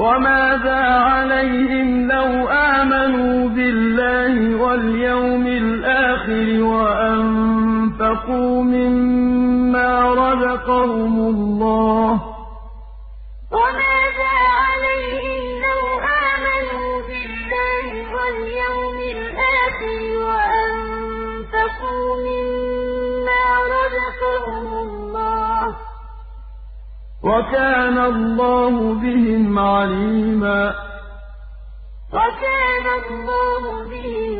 وَمَاذَا عَلَيْهِمْ لَوْ آمَنُوا بِاللَّهِ وَالْيَوْمِ الْآخِرِ وَأَنفَقُوا مِمَّا رَزَقَهُمُ اللَّهُ ۚ؟ وَمَاذَا عَلَيْهِمْ لَوْ آمَنُوا بِاللَّهِ وَالْيَوْمِ الْآخِرِ وَكَانَ اللَّهُ بِهِمْ عَلِيمًا. وَكَانَ اللَّهُ بِهِمْ